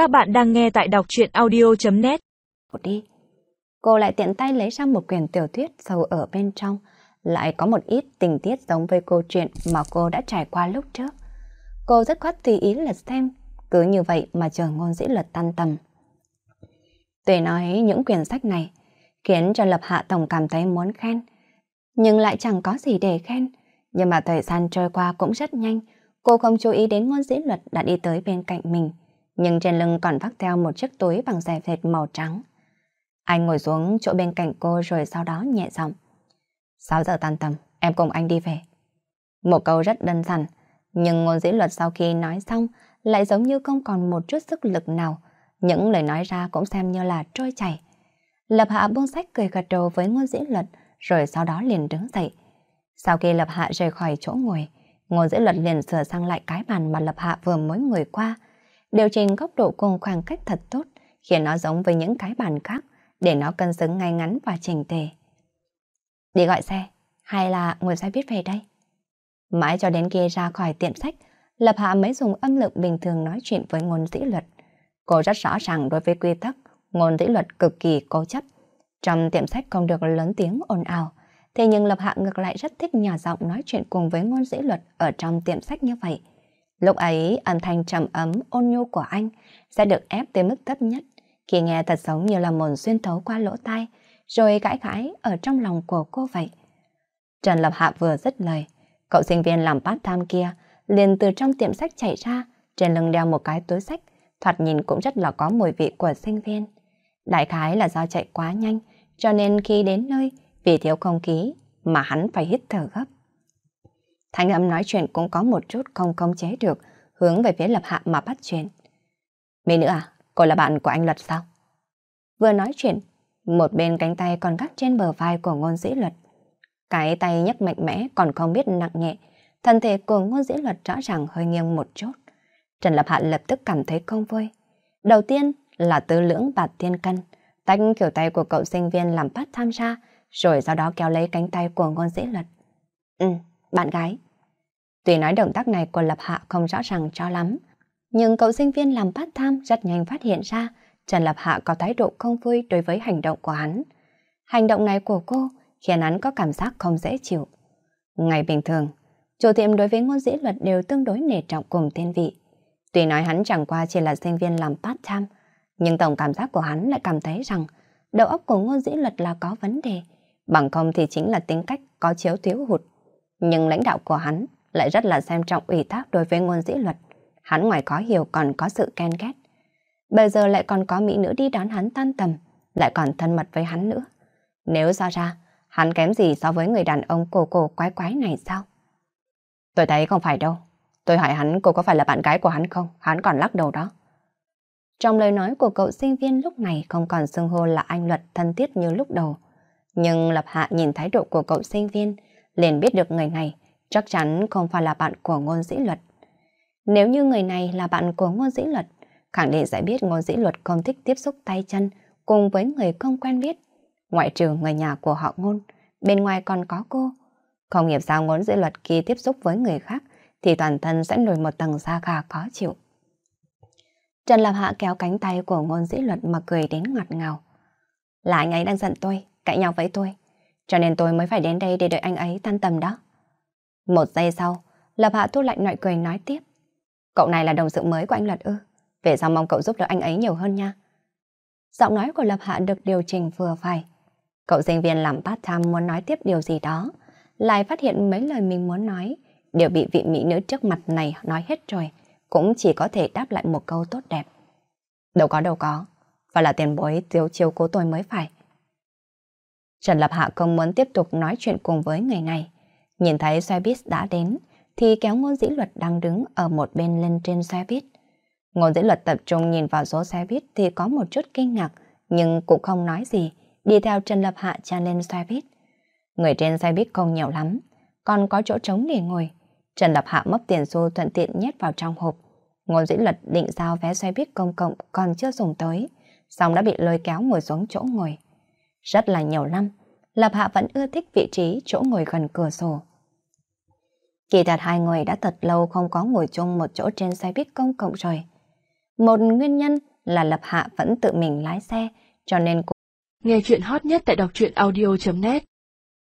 Các bạn đang nghe tại đọc truyện audio.net Đi. Cô lại tiện tay lấy ra một quyển tiểu thuyết sâu ở bên trong, lại có một ít tình tiết giống với câu chuyện mà cô đã trải qua lúc trước. Cô rất khoát tùy ý lật xem, cứ như vậy mà chờ ngôn dĩ luật tan tầm. Tuy nói những quyển sách này khiến cho Lập Hạ Tổng cảm thấy muốn khen, nhưng lại chẳng có gì để khen. Nhưng mà thời gian trôi qua cũng rất nhanh, cô không chú ý đến ngôn dĩ luật đã đi tới bên cạnh mình, nhưng trên lưng còn vác theo một chiếc túi bằng dè vệt màu trắng. Anh ngồi xuống chỗ bên cạnh cô rồi sau đó nhẹ giọng. 6 giờ tan tầm, em cùng anh đi về. Một câu rất đơn giản, nhưng ngôn dĩ luật sau khi nói xong lại giống như không còn một chút sức lực nào. Những lời nói ra cũng xem như là trôi chảy. Lập Hạ buông sách cười gật đầu với ngôn dĩ luật, rồi sau đó liền đứng dậy. Sau khi Lập Hạ rời khỏi chỗ ngồi, ngôn dĩ luật liền sửa sang lại cái bàn mà Lập Hạ vừa mới ngồi qua. Điều chỉnh góc độ cùng khoảng cách thật tốt, khiến nó giống với những cái bàn khác, để nó cân xứng ngay ngắn và chỉnh tề. Đi gọi xe, hay là ngồi xe buýt về đây? Mãi cho đến kia ra khỏi tiệm sách, Lập Hạ mới dùng âm lượng bình thường nói chuyện với ngôn dĩ luật. Cô rất rõ ràng đối với quy tắc, ngôn dĩ luật cực kỳ cố chấp. Trong tiệm sách không được lớn tiếng ồn ào, thế nhưng Lập Hạ ngược lại rất thích nhỏ giọng nói chuyện cùng với ngôn dĩ luật ở trong tiệm sách như vậy. Lúc ấy, âm thanh trầm ấm, ôn nhu của anh sẽ được ép tới mức thấp nhất, khi nghe thật giống như là mồn xuyên thấu qua lỗ tai, rồi gãi gãi ở trong lòng của cô vậy. Trần Lập Hạ vừa dứt lời, cậu sinh viên làm part-time kia liền từ trong tiệm sách chạy ra, trên lưng đeo một cái túi sách, thoạt nhìn cũng rất là có mùi vị của sinh viên. Đại khái là do chạy quá nhanh, cho nên khi đến nơi, vì thiếu không khí mà hắn phải hít thở gấp. Thanh âm nói chuyện cũng có một chút không công chế được, hướng về phía lập hạ mà bắt chuyện. Mỹ nữ à, cô là bạn của anh Luật sao? Vừa nói chuyện, một bên cánh tay còn gắt trên bờ vai của ngôn dĩ luật. Cái tay nhấc mạnh mẽ còn không biết nặng nhẹ, thân thể của ngôn dĩ luật rõ ràng hơi nghiêng một chút. Trần Lập Hạ lập tức cảm thấy không vui. Đầu tiên là tư lưỡng bạt thiên cân, tách kiểu tay của cậu sinh viên làm bắt tham gia, rồi sau đó kéo lấy cánh tay của ngôn dĩ luật. Ừ, bạn gái. Tuy nói động tác này của Lập Hạ không rõ ràng cho lắm, nhưng cậu sinh viên làm part time rất nhanh phát hiện ra Trần Lập Hạ có thái độ không vui đối với hành động của hắn. Hành động này của cô khiến hắn có cảm giác không dễ chịu. Ngày bình thường, chủ tiệm đối với ngôn dĩ luật đều tương đối nể trọng cùng tên vị. Tuy nói hắn chẳng qua chỉ là sinh viên làm part time, nhưng tổng cảm giác của hắn lại cảm thấy rằng đầu óc của ngôn dĩ luật là có vấn đề, bằng không thì chính là tính cách có chiếu thiếu hụt. Nhưng lãnh đạo của hắn lại rất là xem trọng ủy thác đối với ngôn dĩ luật. Hắn ngoài có hiểu còn có sự ken ghét. Bây giờ lại còn có mỹ nữ đi đón hắn tan tầm, lại còn thân mật với hắn nữa. Nếu so ra, hắn kém gì so với người đàn ông cổ cổ quái quái này sao? Tôi thấy không phải đâu. Tôi hỏi hắn cô có phải là bạn gái của hắn không? Hắn còn lắc đầu đó. Trong lời nói của cậu sinh viên lúc này không còn xưng hô là anh Luật thân thiết như lúc đầu. Nhưng Lập Hạ nhìn thái độ của cậu sinh viên, liền biết được người này chắc chắn không phải là bạn của ngôn dĩ luật. Nếu như người này là bạn của ngôn dĩ luật, khẳng định sẽ biết ngôn dĩ luật không thích tiếp xúc tay chân cùng với người không quen biết. Ngoại trừ người nhà của họ ngôn, bên ngoài còn có cô. Không nghiệp sao ngôn dĩ luật khi tiếp xúc với người khác thì toàn thân sẽ nổi một tầng da gà khó chịu. Trần Lập Hạ kéo cánh tay của ngôn dĩ luật mà cười đến ngọt ngào. Là anh ấy đang giận tôi, cãi nhau với tôi. Cho nên tôi mới phải đến đây để đợi anh ấy tan tầm đó. Một giây sau, Lập Hạ thu lạnh nội cười nói tiếp. Cậu này là đồng sự mới của anh Luật ư. Về sau mong cậu giúp đỡ anh ấy nhiều hơn nha. Giọng nói của Lập Hạ được điều chỉnh vừa phải. Cậu sinh viên làm part-time muốn nói tiếp điều gì đó. Lại phát hiện mấy lời mình muốn nói đều bị vị mỹ nữ trước mặt này nói hết rồi. Cũng chỉ có thể đáp lại một câu tốt đẹp. Đâu có đâu có. Và là tiền bối thiếu chiếu cố tôi mới phải. Trần Lập Hạ không muốn tiếp tục nói chuyện cùng với người này. Nhìn thấy xe buýt đã đến, thì kéo ngôn dĩ luật đang đứng ở một bên lên trên xe buýt. Ngôn dĩ luật tập trung nhìn vào số xe buýt thì có một chút kinh ngạc, nhưng cũng không nói gì, đi theo Trần Lập Hạ tràn lên xe buýt. Người trên xe buýt không nhiều lắm, còn có chỗ trống để ngồi. Trần Lập Hạ móc tiền xu thuận tiện nhét vào trong hộp. Ngôn dĩ luật định giao vé xe buýt công cộng còn chưa dùng tới, xong đã bị lôi kéo ngồi xuống chỗ ngồi. Rất là nhiều năm, Lập Hạ vẫn ưa thích vị trí chỗ ngồi gần cửa sổ. Kỳ thật hai người đã thật lâu không có ngồi chung một chỗ trên xe buýt công cộng rồi. Một nguyên nhân là Lập Hạ vẫn tự mình lái xe, cho nên cô... Nghe chuyện hot nhất tại đọc truyện audio.net